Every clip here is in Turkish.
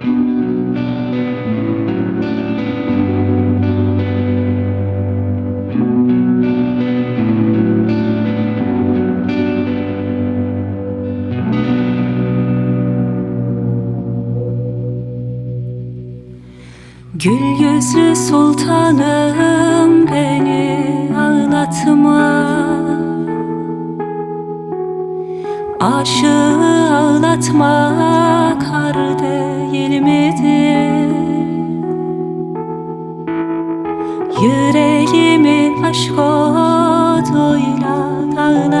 Gül yüzlü sultanım beni ağlatma Aşığı ağlatma kar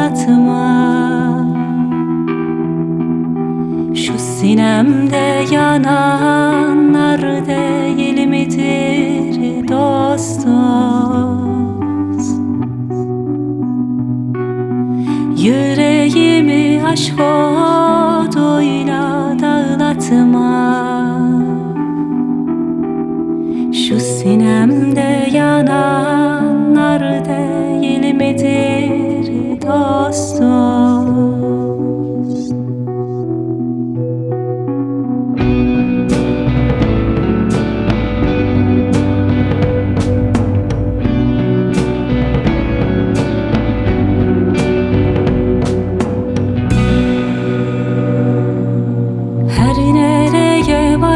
ağlatma Şu sinemde yananlar değil midir dost dost Yüreğimi aşk oduyla dağlatma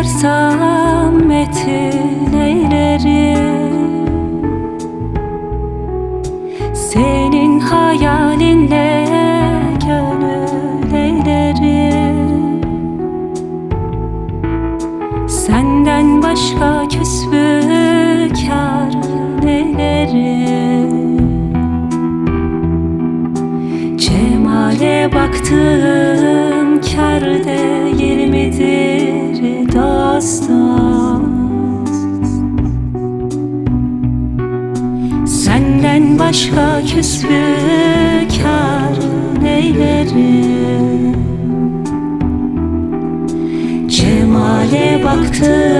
nereye varsam metin eylerim Senin hayalinle gönül eylerim Senden başka küsbü kar neylerim Cemale baktım Senden başka küsbü kar neylerim Cemale baktım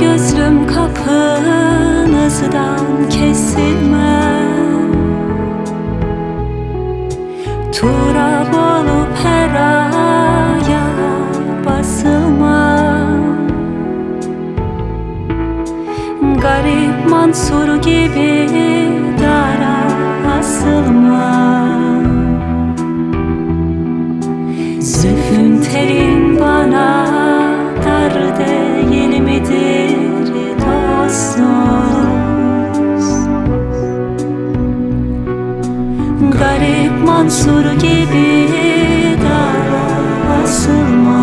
gözlüm kapınızdan kesilme Turab olup her aya basılma Garip Mansur gibi dara asılma Zülfün telin bana Mansur gibi dara asılma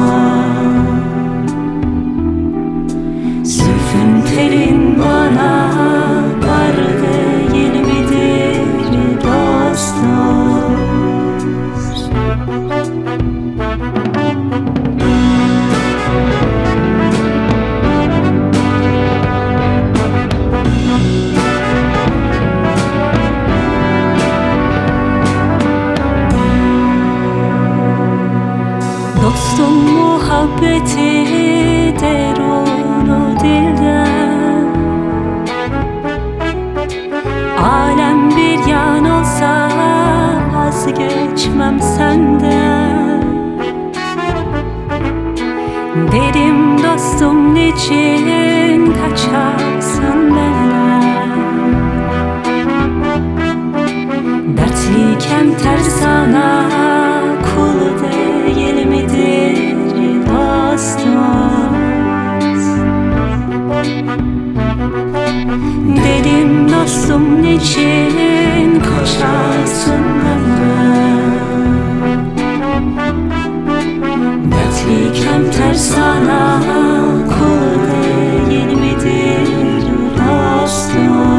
derunu dilden. Alem bir yan olsa vazgeçmem senden. Dedim dostum niçin kaçarsın benden? Dertliyken ters sana Dedim dostum niçin koşarsın benden Dertlik ter sana kul değil midir dostum.